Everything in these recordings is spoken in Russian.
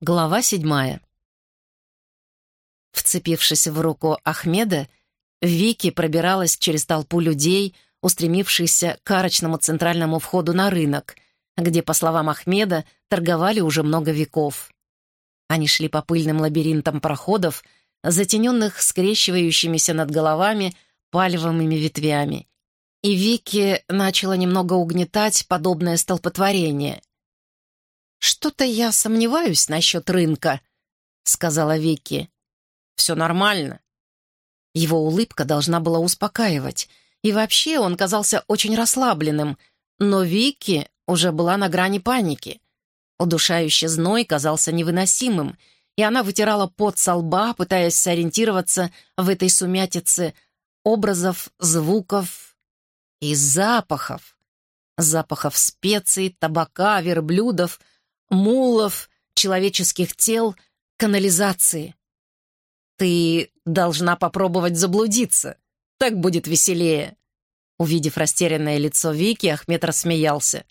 Глава седьмая. Вцепившись в руку Ахмеда, Вики пробиралась через толпу людей, устремившихся к арочному центральному входу на рынок, где, по словам Ахмеда, торговали уже много веков. Они шли по пыльным лабиринтам проходов, затененных скрещивающимися над головами пальвовыми ветвями. И Вики начала немного угнетать подобное столпотворение — «Что-то я сомневаюсь насчет рынка», — сказала Вики. «Все нормально». Его улыбка должна была успокаивать, и вообще он казался очень расслабленным, но Вики уже была на грани паники. Удушающий зной казался невыносимым, и она вытирала пот со лба, пытаясь сориентироваться в этой сумятице образов, звуков и запахов. Запахов специй, табака, верблюдов — мулов, человеческих тел, канализации. «Ты должна попробовать заблудиться. Так будет веселее». Увидев растерянное лицо Вики, Ахмед рассмеялся.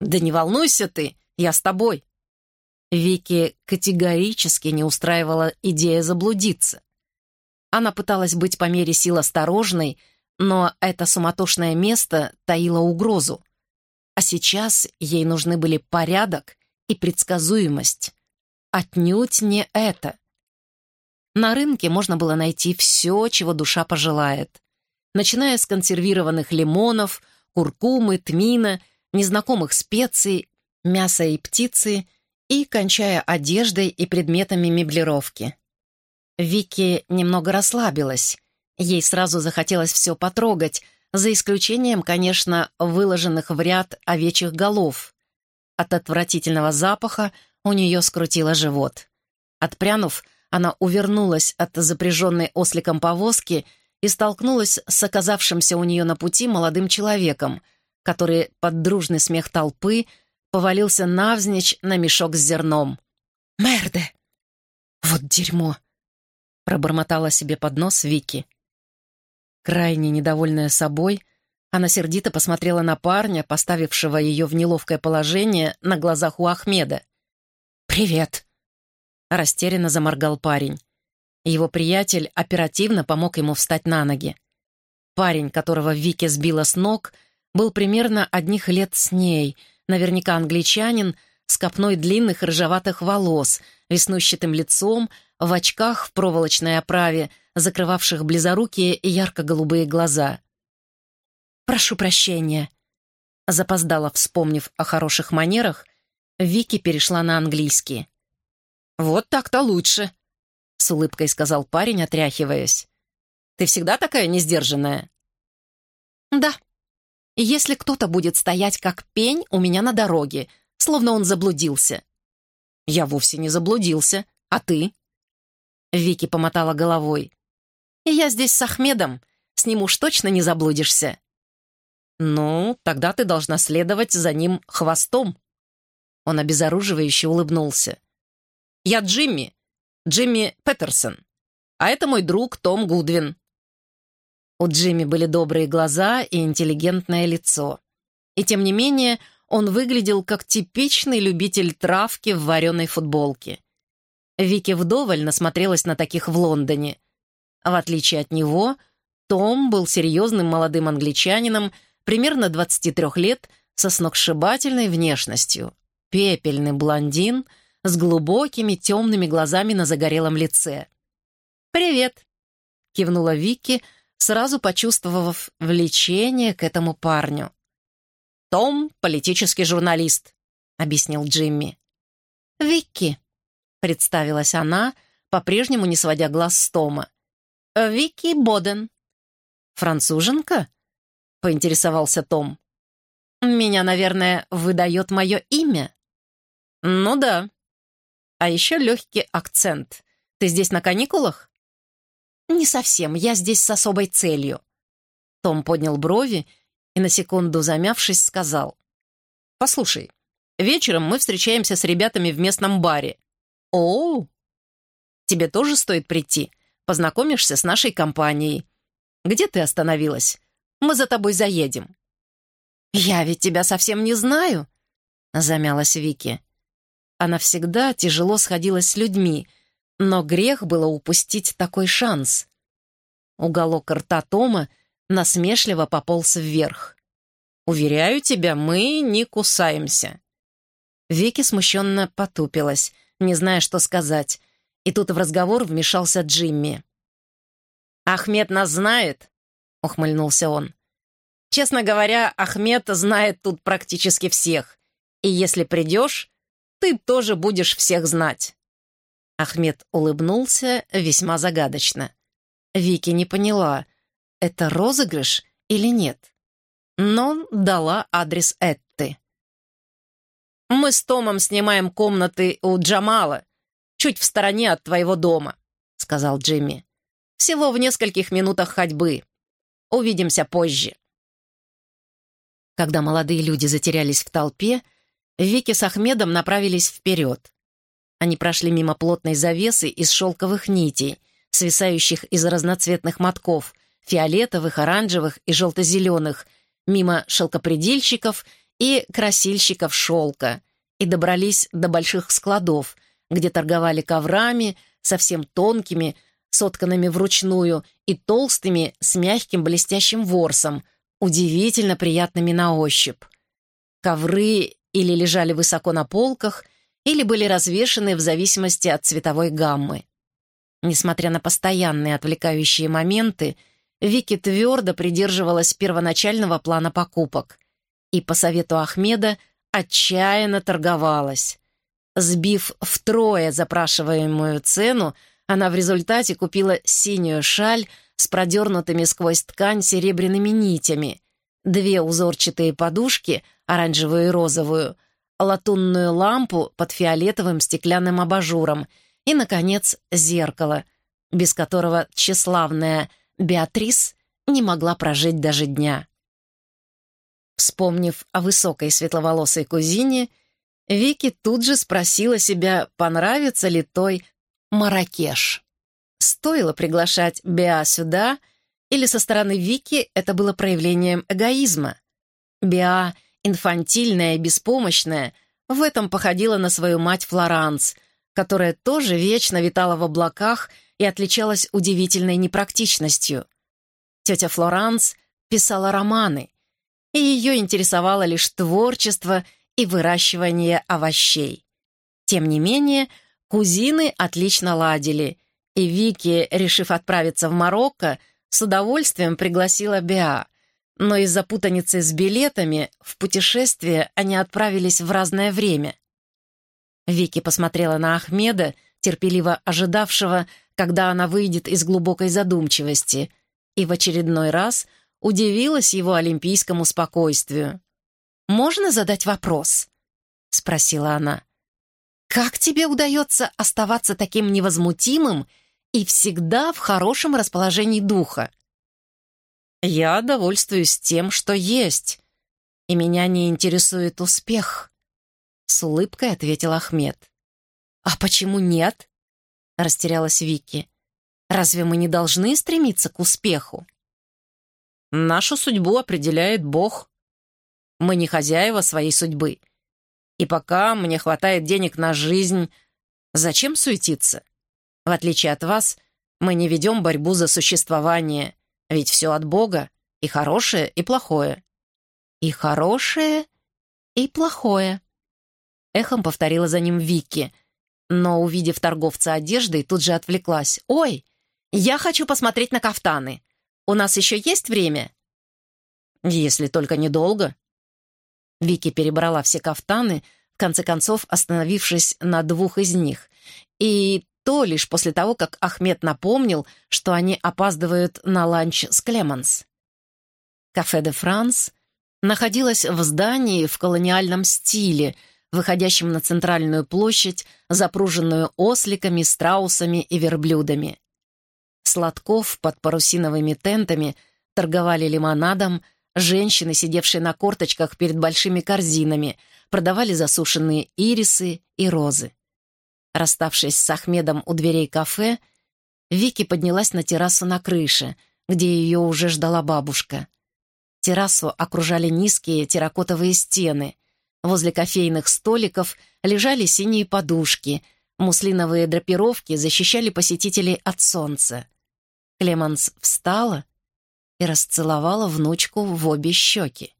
«Да не волнуйся ты, я с тобой». Вики категорически не устраивала идея заблудиться. Она пыталась быть по мере сил осторожной, но это суматошное место таило угрозу. А сейчас ей нужны были порядок и предсказуемость. Отнюдь не это. На рынке можно было найти все, чего душа пожелает. Начиная с консервированных лимонов, куркумы, тмина, незнакомых специй, мяса и птицы и кончая одеждой и предметами меблировки. Вики немного расслабилась. Ей сразу захотелось все потрогать, за исключением, конечно, выложенных в ряд овечьих голов. От отвратительного запаха у нее скрутило живот. Отпрянув, она увернулась от запряженной осликом повозки и столкнулась с оказавшимся у нее на пути молодым человеком, который под дружный смех толпы повалился навзничь на мешок с зерном. «Мерде! Вот дерьмо!» — пробормотала себе под нос Вики. Крайне недовольная собой, она сердито посмотрела на парня, поставившего ее в неловкое положение на глазах у Ахмеда. «Привет!» — растерянно заморгал парень. Его приятель оперативно помог ему встать на ноги. Парень, которого Вики сбила с ног, был примерно одних лет с ней, наверняка англичанин, с копной длинных рыжеватых волос, веснущатым лицом, в очках в проволочной оправе, закрывавших близорукие и ярко-голубые глаза — «Прошу прощения». Запоздала, вспомнив о хороших манерах, Вики перешла на английский. «Вот так-то лучше», — с улыбкой сказал парень, отряхиваясь. «Ты всегда такая несдержанная?» «Да. Если кто-то будет стоять как пень у меня на дороге, словно он заблудился». «Я вовсе не заблудился. А ты?» Вики помотала головой. «Я здесь с Ахмедом. С ним уж точно не заблудишься». «Ну, тогда ты должна следовать за ним хвостом». Он обезоруживающе улыбнулся. «Я Джимми, Джимми Петерсон, а это мой друг Том Гудвин». У Джимми были добрые глаза и интеллигентное лицо. И тем не менее он выглядел как типичный любитель травки в вареной футболке. Вики вдоволь насмотрелась на таких в Лондоне. В отличие от него, том был серьезным молодым англичанином, примерно 23 лет, со сногсшибательной внешностью. Пепельный блондин с глубокими темными глазами на загорелом лице. «Привет!» — кивнула Вики, сразу почувствовав влечение к этому парню. «Том — политический журналист», — объяснил Джимми. «Вики», — представилась она, по-прежнему не сводя глаз с Тома. «Вики Боден». «Француженка?» — поинтересовался Том. «Меня, наверное, выдает мое имя?» «Ну да. А еще легкий акцент. Ты здесь на каникулах?» «Не совсем. Я здесь с особой целью». Том поднял брови и, на секунду замявшись, сказал. «Послушай, вечером мы встречаемся с ребятами в местном баре. О, тебе тоже стоит прийти. Познакомишься с нашей компанией. Где ты остановилась? Мы за тобой заедем». «Я ведь тебя совсем не знаю», — замялась Вики. Она всегда тяжело сходилась с людьми, но грех было упустить такой шанс. Уголок рта Тома насмешливо пополз вверх. «Уверяю тебя, мы не кусаемся». Вики смущенно потупилась, не зная, что сказать, и тут в разговор вмешался Джимми. «Ахмед нас знает?» — ухмыльнулся он. «Честно говоря, Ахмед знает тут практически всех, и если придешь, ты тоже будешь всех знать». Ахмед улыбнулся весьма загадочно. Вики не поняла, это розыгрыш или нет, но дала адрес Этты. «Мы с Томом снимаем комнаты у Джамала, чуть в стороне от твоего дома», — сказал Джимми. «Всего в нескольких минутах ходьбы. Увидимся позже». Когда молодые люди затерялись в толпе, Вики с Ахмедом направились вперед. Они прошли мимо плотной завесы из шелковых нитей, свисающих из разноцветных мотков, фиолетовых, оранжевых и желто-зеленых, мимо шелкопредельщиков и красильщиков шелка, и добрались до больших складов, где торговали коврами, совсем тонкими, сотканными вручную, и толстыми, с мягким блестящим ворсом, удивительно приятными на ощупь. Ковры или лежали высоко на полках, или были развешаны в зависимости от цветовой гаммы. Несмотря на постоянные отвлекающие моменты, Вики твердо придерживалась первоначального плана покупок и, по совету Ахмеда, отчаянно торговалась. Сбив втрое запрашиваемую цену, она в результате купила синюю шаль с продернутыми сквозь ткань серебряными нитями, две узорчатые подушки, оранжевую и розовую, латунную лампу под фиолетовым стеклянным абажуром и, наконец, зеркало, без которого тщеславная Беатрис не могла прожить даже дня. Вспомнив о высокой светловолосой кузине, Вики тут же спросила себя, понравится ли той Маракеш. Стоило приглашать Беа сюда, или со стороны Вики это было проявлением эгоизма? Беа, инфантильная и беспомощная, в этом походила на свою мать Флоранс, которая тоже вечно витала в облаках и отличалась удивительной непрактичностью. Тетя Флоранс писала романы, и ее интересовало лишь творчество и выращивание овощей. Тем не менее, кузины отлично ладили, и Вики, решив отправиться в Марокко, с удовольствием пригласила Беа, но из-за путаницы с билетами в путешествие они отправились в разное время. Вики посмотрела на Ахмеда, терпеливо ожидавшего, когда она выйдет из глубокой задумчивости, и в очередной раз удивилась его олимпийскому спокойствию. «Можно задать вопрос?» — спросила она. «Как тебе удается оставаться таким невозмутимым и всегда в хорошем расположении духа?» «Я довольствуюсь тем, что есть, и меня не интересует успех», — с улыбкой ответил Ахмед. «А почему нет?» растерялась Вики. «Разве мы не должны стремиться к успеху?» «Нашу судьбу определяет Бог. Мы не хозяева своей судьбы. И пока мне хватает денег на жизнь, зачем суетиться? В отличие от вас, мы не ведем борьбу за существование, ведь все от Бога, и хорошее, и плохое». «И хорошее, и плохое», — эхом повторила за ним Вики — но, увидев торговца одеждой, тут же отвлеклась. «Ой, я хочу посмотреть на кафтаны. У нас еще есть время?» «Если только недолго». Вики перебрала все кафтаны, в конце концов остановившись на двух из них. И то лишь после того, как Ахмед напомнил, что они опаздывают на ланч с Клеманс. Кафе де Франс находилось в здании в колониальном стиле — выходящим на центральную площадь, запруженную осликами, страусами и верблюдами. Сладков под парусиновыми тентами торговали лимонадом, женщины, сидевшие на корточках перед большими корзинами, продавали засушенные ирисы и розы. Расставшись с Ахмедом у дверей кафе, Вики поднялась на террасу на крыше, где ее уже ждала бабушка. Террасу окружали низкие терракотовые стены — Возле кофейных столиков лежали синие подушки, муслиновые драпировки защищали посетителей от солнца. Клеманс встала и расцеловала внучку в обе щеки.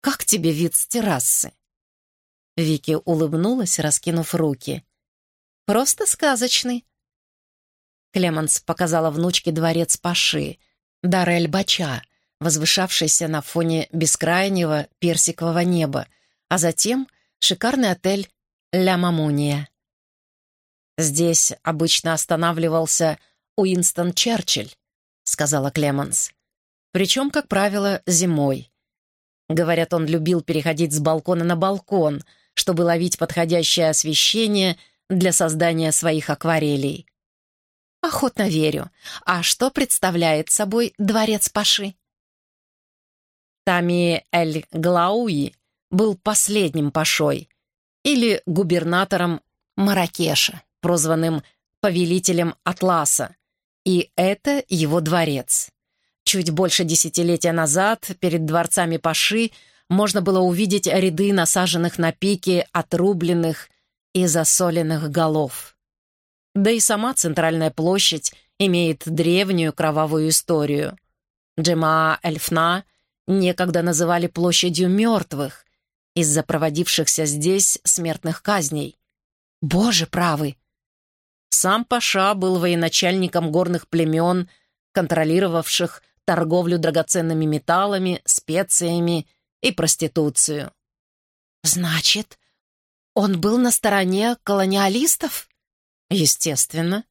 «Как тебе вид с террасы?» Вики улыбнулась, раскинув руки. «Просто сказочный». Клеманс показала внучке дворец Паши, Дарель-Бача, возвышавшийся на фоне бескрайнего персикового неба, а затем шикарный отель «Ля Мамуния». «Здесь обычно останавливался Уинстон Черчилль», — сказала Клеманс. «Причем, как правило, зимой. Говорят, он любил переходить с балкона на балкон — чтобы ловить подходящее освещение для создания своих акварелей. Охотно верю. А что представляет собой дворец Паши? Тами Эль-Глауи был последним Пашой, или губернатором Маракеша, прозванным повелителем Атласа, и это его дворец. Чуть больше десятилетия назад перед дворцами Паши можно было увидеть ряды насаженных на пике отрубленных и засоленных голов. Да и сама центральная площадь имеет древнюю кровавую историю. Джема Эльфна некогда называли площадью мертвых из-за проводившихся здесь смертных казней. Боже правый! Сам Паша был военачальником горных племен, контролировавших торговлю драгоценными металлами, специями и проституцию. «Значит, он был на стороне колониалистов?» «Естественно.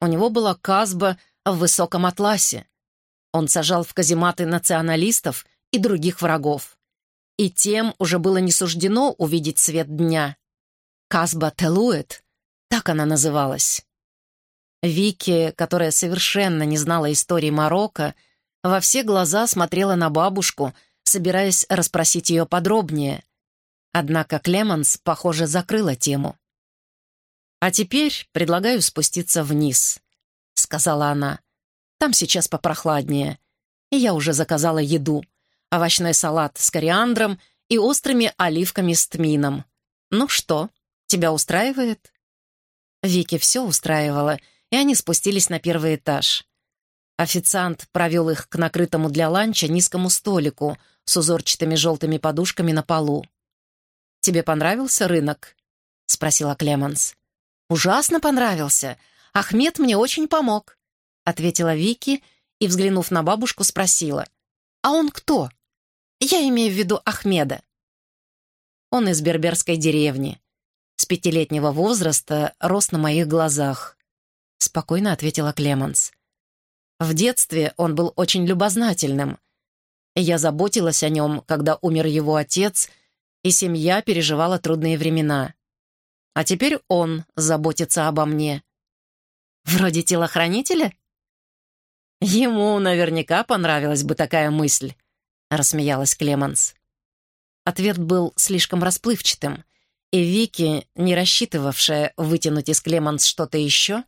У него была казба в высоком атласе. Он сажал в казематы националистов и других врагов. И тем уже было не суждено увидеть свет дня. Казба Телуэт, так она называлась. Вики, которая совершенно не знала истории Марокко, во все глаза смотрела на бабушку — собираясь расспросить ее подробнее. Однако Клеманс, похоже, закрыла тему. «А теперь предлагаю спуститься вниз», — сказала она. «Там сейчас попрохладнее, и я уже заказала еду. Овощной салат с кориандром и острыми оливками с тмином. Ну что, тебя устраивает?» Вики все устраивало, и они спустились на первый этаж. Официант провел их к накрытому для ланча низкому столику с узорчатыми желтыми подушками на полу. «Тебе понравился рынок?» — спросила Клеманс. «Ужасно понравился. Ахмед мне очень помог», — ответила Вики и, взглянув на бабушку, спросила. «А он кто?» «Я имею в виду Ахмеда». «Он из берберской деревни. С пятилетнего возраста рос на моих глазах», — спокойно ответила Клеманс. В детстве он был очень любознательным. Я заботилась о нем, когда умер его отец, и семья переживала трудные времена. А теперь он заботится обо мне. Вроде телохранителя? Ему наверняка понравилась бы такая мысль, рассмеялась Клеманс. Ответ был слишком расплывчатым, и Вики, не рассчитывавшая вытянуть из Клеманс что-то еще,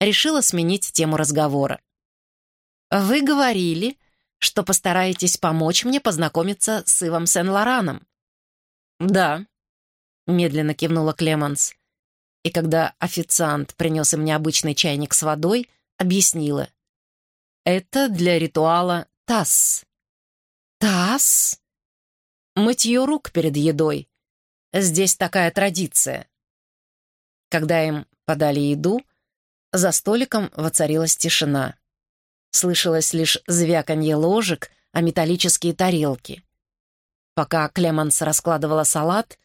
решила сменить тему разговора. «Вы говорили, что постараетесь помочь мне познакомиться с Ивом Сен-Лораном». «Да», — медленно кивнула Клеманс. И когда официант принес им необычный чайник с водой, объяснила. «Это для ритуала ТАСС». «ТАСС?» «Мытье рук перед едой. Здесь такая традиция». Когда им подали еду, за столиком воцарилась тишина. Слышалось лишь звяканье ложек о металлические тарелки. Пока Клеманс раскладывала салат,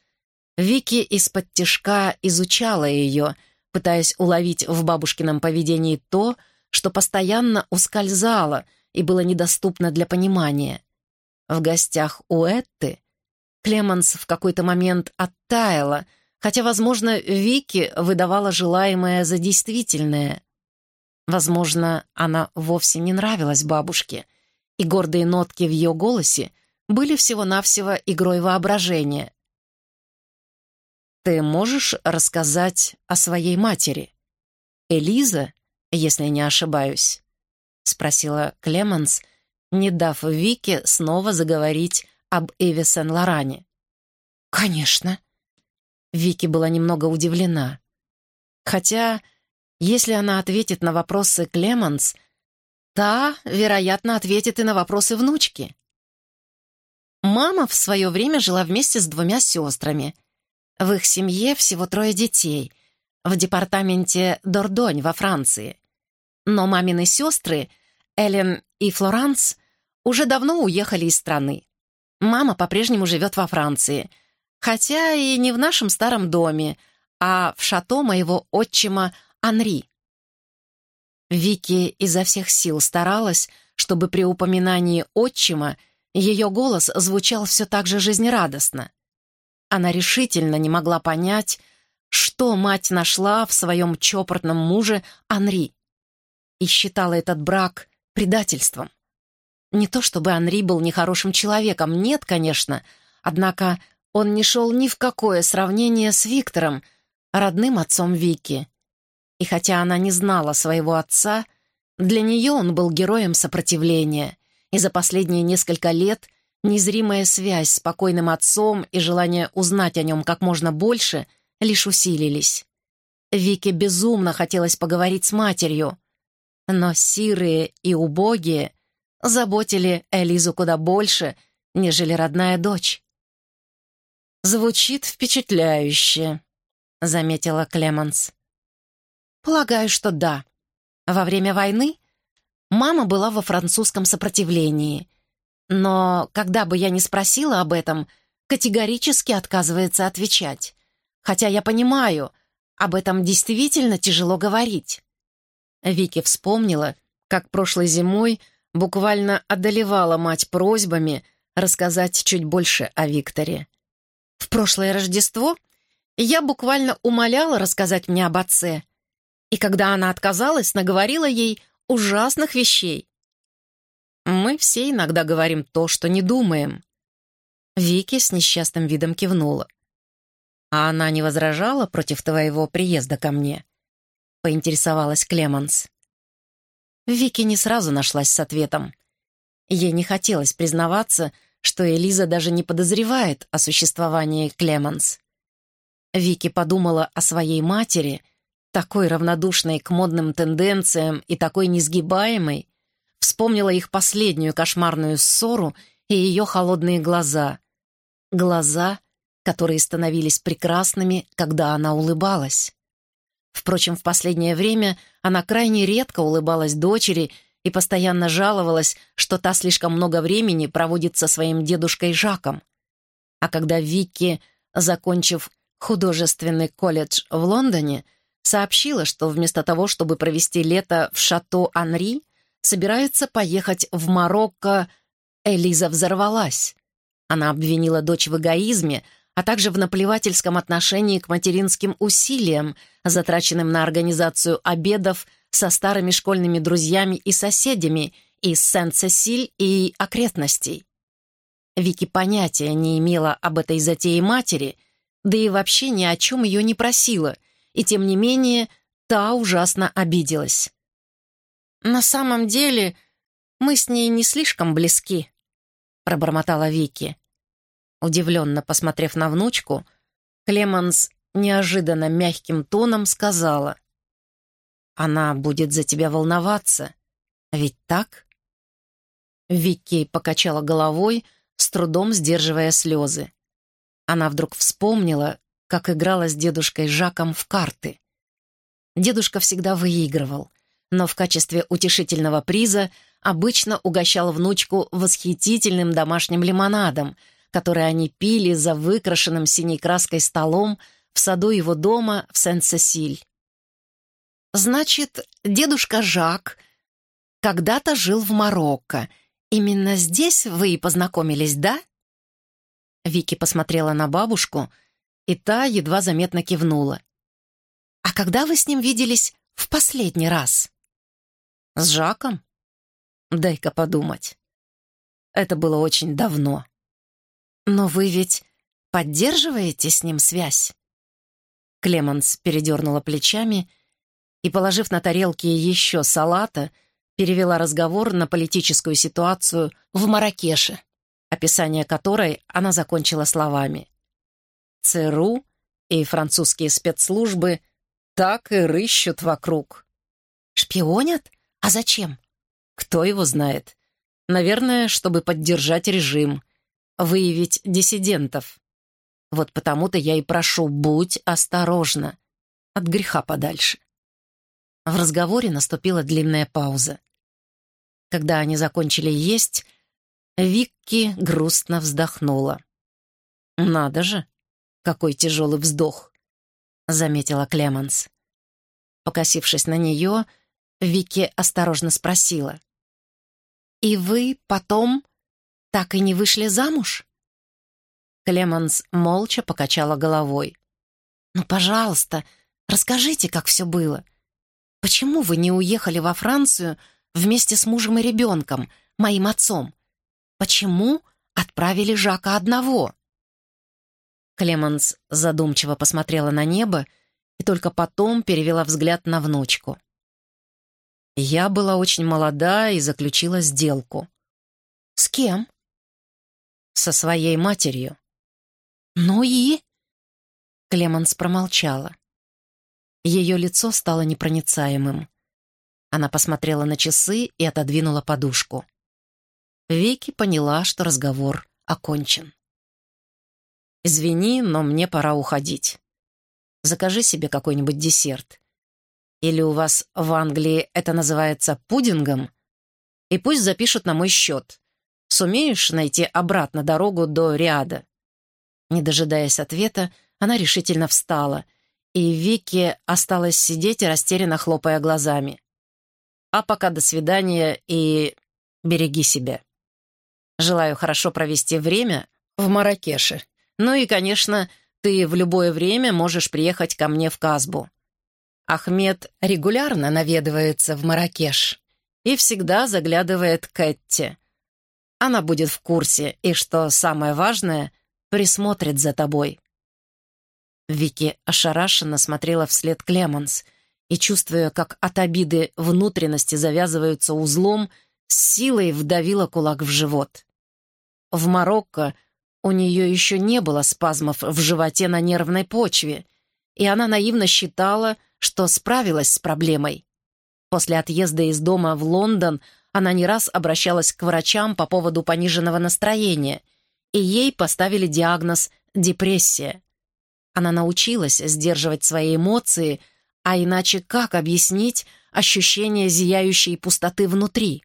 Вики из-под тишка изучала ее, пытаясь уловить в бабушкином поведении то, что постоянно ускользало и было недоступно для понимания. В гостях у Этты Клеманс в какой-то момент оттаяла, хотя, возможно, Вики выдавала желаемое за действительное. Возможно, она вовсе не нравилась бабушке, и гордые нотки в ее голосе были всего-навсего игрой воображения. «Ты можешь рассказать о своей матери? Элиза, если не ошибаюсь?» — спросила Клеменс, не дав Вике снова заговорить об Эве Сен-Лоране. «Конечно». Вики была немного удивлена. Хотя, если она ответит на вопросы Клеманс, та, вероятно, ответит и на вопросы внучки. Мама в свое время жила вместе с двумя сестрами. В их семье всего трое детей, в департаменте Дордонь во Франции. Но мамины сестры, Эллен и Флоранс, уже давно уехали из страны. Мама по-прежнему живет во Франции, хотя и не в нашем старом доме, а в шато моего отчима Анри. Вики изо всех сил старалась, чтобы при упоминании отчима ее голос звучал все так же жизнерадостно. Она решительно не могла понять, что мать нашла в своем чопортном муже Анри, и считала этот брак предательством. Не то чтобы Анри был нехорошим человеком, нет, конечно, однако он не шел ни в какое сравнение с Виктором, родным отцом Вики. И хотя она не знала своего отца, для нее он был героем сопротивления, и за последние несколько лет незримая связь с покойным отцом и желание узнать о нем как можно больше лишь усилились. Вике безумно хотелось поговорить с матерью, но сирые и убогие заботили Элизу куда больше, нежели родная дочь. «Звучит впечатляюще», — заметила Клеманс. «Полагаю, что да. Во время войны мама была во французском сопротивлении, но, когда бы я ни спросила об этом, категорически отказывается отвечать. Хотя я понимаю, об этом действительно тяжело говорить». Вики вспомнила, как прошлой зимой буквально одолевала мать просьбами рассказать чуть больше о Викторе. В прошлое Рождество я буквально умоляла рассказать мне об отце, и когда она отказалась, наговорила ей ужасных вещей. Мы все иногда говорим то, что не думаем. Вики с несчастным видом кивнула. «А она не возражала против твоего приезда ко мне?» — поинтересовалась Клеманс. Вики не сразу нашлась с ответом. Ей не хотелось признаваться, что Элиза даже не подозревает о существовании Клеманс. Вики подумала о своей матери, такой равнодушной к модным тенденциям и такой несгибаемой, вспомнила их последнюю кошмарную ссору и ее холодные глаза. Глаза, которые становились прекрасными, когда она улыбалась. Впрочем, в последнее время она крайне редко улыбалась дочери и постоянно жаловалась, что та слишком много времени проводит со своим дедушкой Жаком. А когда Вики, закончив художественный колледж в Лондоне, сообщила, что вместо того, чтобы провести лето в шато Анри, собирается поехать в Марокко, Элиза взорвалась. Она обвинила дочь в эгоизме, а также в наплевательском отношении к материнским усилиям, затраченным на организацию обедов со старыми школьными друзьями и соседями из Сент-Сесиль и окрестностей. Вики понятия не имела об этой затее матери, да и вообще ни о чем ее не просила, и тем не менее та ужасно обиделась. «На самом деле мы с ней не слишком близки», — пробормотала Вики. Удивленно посмотрев на внучку, Клеманс неожиданно мягким тоном сказала. «Она будет за тебя волноваться, ведь так?» Вики покачала головой, с трудом сдерживая слезы. Она вдруг вспомнила, как играла с дедушкой Жаком в карты. Дедушка всегда выигрывал, но в качестве утешительного приза обычно угощал внучку восхитительным домашним лимонадом — который они пили за выкрашенным синей краской столом в саду его дома в Сен-Сесиль. «Значит, дедушка Жак когда-то жил в Марокко. Именно здесь вы и познакомились, да?» Вики посмотрела на бабушку, и та едва заметно кивнула. «А когда вы с ним виделись в последний раз?» «С Жаком? Дай-ка подумать. Это было очень давно». «Но вы ведь поддерживаете с ним связь?» Клеманс передернула плечами и, положив на тарелки еще салата, перевела разговор на политическую ситуацию в Маракеше, описание которой она закончила словами. ЦРУ и французские спецслужбы так и рыщут вокруг. Шпионят? А зачем? Кто его знает? Наверное, чтобы поддержать режим, выявить диссидентов. Вот потому-то я и прошу, будь осторожна. От греха подальше. В разговоре наступила длинная пауза. Когда они закончили есть, Викки грустно вздохнула. «Надо же, какой тяжелый вздох!» — заметила Клеманс. Покосившись на нее, Вики осторожно спросила. «И вы потом так и не вышли замуж?» Клеманс молча покачала головой. «Ну, пожалуйста, расскажите, как все было. Почему вы не уехали во Францию вместе с мужем и ребенком, моим отцом? Почему отправили Жака одного?» Клеманс задумчиво посмотрела на небо и только потом перевела взгляд на внучку. Я была очень молода и заключила сделку. «С кем?» «Со своей матерью». «Ну и?» Клеманс промолчала. Ее лицо стало непроницаемым. Она посмотрела на часы и отодвинула подушку. Вики поняла, что разговор окончен. «Извини, но мне пора уходить. Закажи себе какой-нибудь десерт. Или у вас в Англии это называется пудингом? И пусть запишут на мой счет. Сумеешь найти обратно дорогу до Риада?» Не дожидаясь ответа, она решительно встала, и Вики осталась сидеть, растерянно хлопая глазами. «А пока до свидания и береги себя. Желаю хорошо провести время в Маракеше. Ну и, конечно, ты в любое время можешь приехать ко мне в Казбу. Ахмед регулярно наведывается в Маракеш и всегда заглядывает к Этте. Она будет в курсе и, что самое важное, присмотрит за тобой». Вики ошарашенно смотрела вслед Клеманс и, чувствуя, как от обиды внутренности завязываются узлом, с силой вдавила кулак в живот. В Марокко у нее еще не было спазмов в животе на нервной почве, и она наивно считала, что справилась с проблемой. После отъезда из дома в Лондон она не раз обращалась к врачам по поводу пониженного настроения, и ей поставили диагноз «депрессия». Она научилась сдерживать свои эмоции, а иначе как объяснить ощущение зияющей пустоты внутри?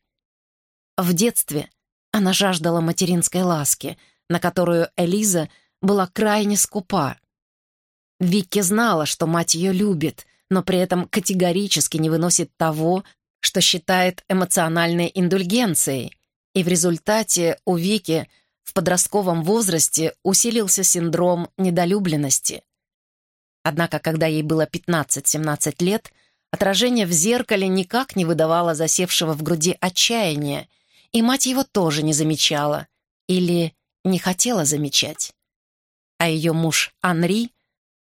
В детстве она жаждала материнской ласки, на которую Элиза была крайне скупа. Викки знала, что мать ее любит, но при этом категорически не выносит того, что считает эмоциональной индульгенцией, и в результате у Вики в подростковом возрасте усилился синдром недолюбленности. Однако, когда ей было 15-17 лет, отражение в зеркале никак не выдавало засевшего в груди отчаяния, и мать его тоже не замечала или не хотела замечать. А ее муж Анри,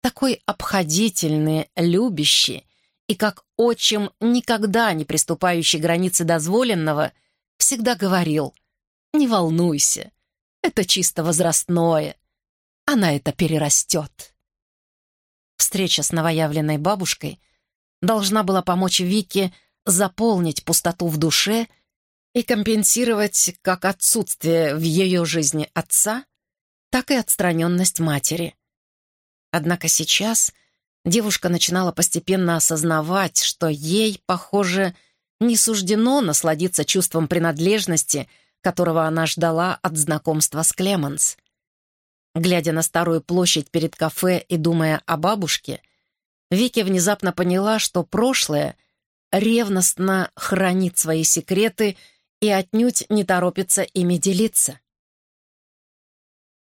такой обходительный, любящий и как отчим, никогда не приступающий границы дозволенного, всегда говорил «Не волнуйся, это чисто возрастное, она это перерастет». Встреча с новоявленной бабушкой должна была помочь Вике заполнить пустоту в душе и компенсировать как отсутствие в ее жизни отца, так и отстраненность матери. Однако сейчас девушка начинала постепенно осознавать, что ей, похоже, не суждено насладиться чувством принадлежности, которого она ждала от знакомства с Клеменс. Глядя на старую площадь перед кафе и думая о бабушке, Вики внезапно поняла, что прошлое ревностно хранит свои секреты и отнюдь не торопится ими делиться.